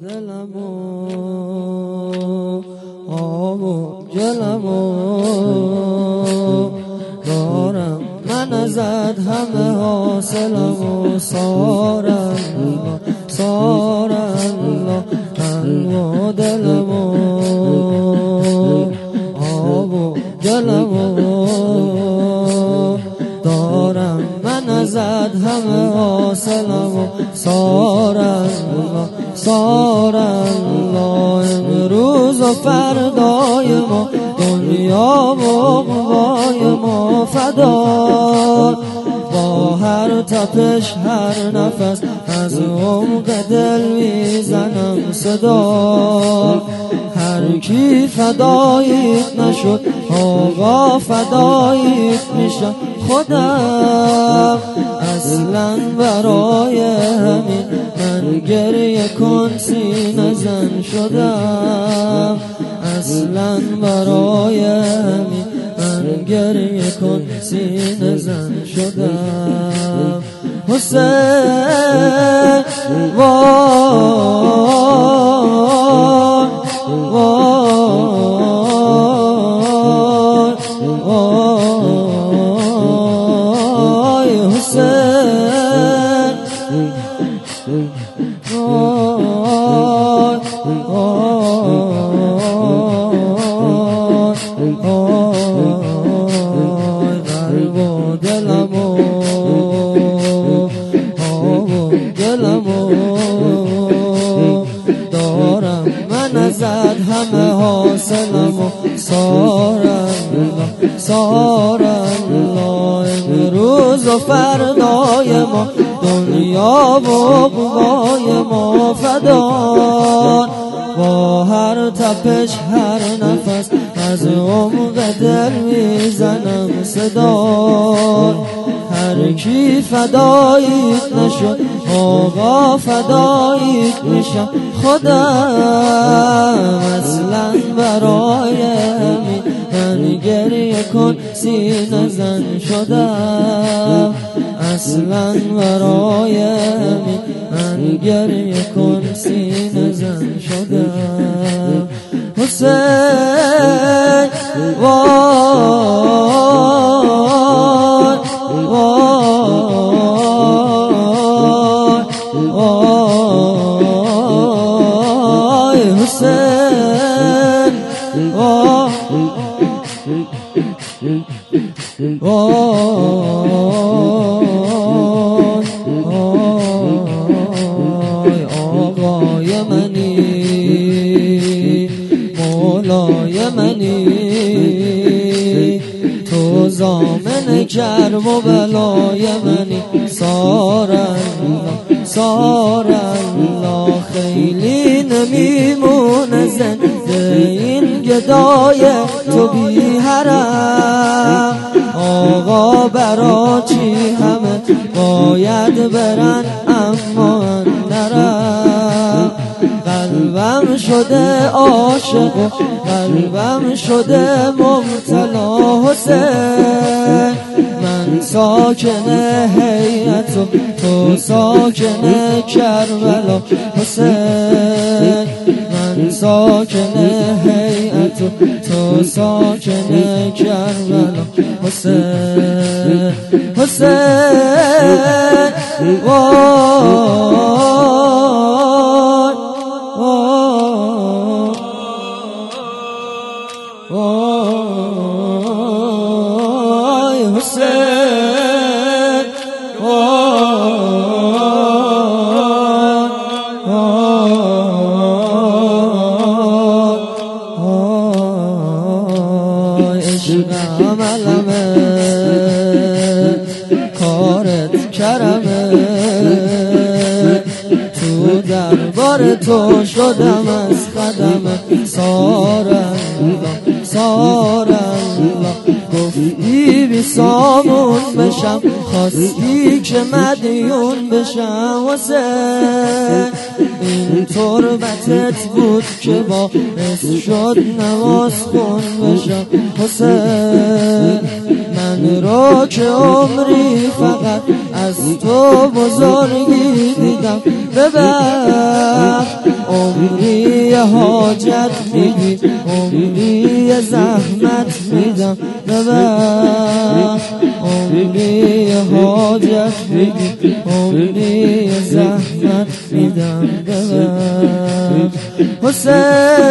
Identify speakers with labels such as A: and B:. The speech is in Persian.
A: دلم آب و گلم دارم. من ازت همه حاصلم و سارم. سارم. و دلم آب و گلم دارم. من ازت همه حاصلم و سارم. سارم امروز و فردای ما دنیا و عقبای ما فدا. با هر تپش هر نفس از عمق دل می‌زنم صدا. هر کی فداییت نشد آقا فداییت میشم خودم. اصلا برای همین گریه کن سینه زن شدم. اصلا برای همین من گریه کن سینه زن شدم. حسین زد همه حاصلم و سارم سارم امروز و فردای دنیا و قبای ما فدان با تپش هر نفس از عمق دل می‌زنم صدا. هر کی فداییت نشد آقا فداییت میشم. خودم اصلا برای همین من گریه کن سینه زن شدم. اصلا برای همین من گریه کن سینه زن شدم. حسین آقای منی مولای زامن کرم و بلای منی. سارن سارن خیلی نمیمونه زنده این گدای تو بی حرم آقا برا چی همه باید برن؟ اما قلبم شده عاشق قلبم شده مبتلا حسین. من ساکن حیعت و تو ساکن کربلا حسین. من ساکن حیعت و تو ساکن کربلا حسین. حسین. عملمه کارت کرمه. تو دربار تو شدم از قدم سارم سارم گفتی بی سامون. بشم خواستی که مدیون بشم واسه. این تربتت بود که باعث شد نماز خون بشم حسین من را که عمری فقط از تو بزرگی دیدم. ببر عمری حاجت میدی عمری زحمت میدم. ببر عمری حاجت میدی عمری زحمت میدم. ببر حسین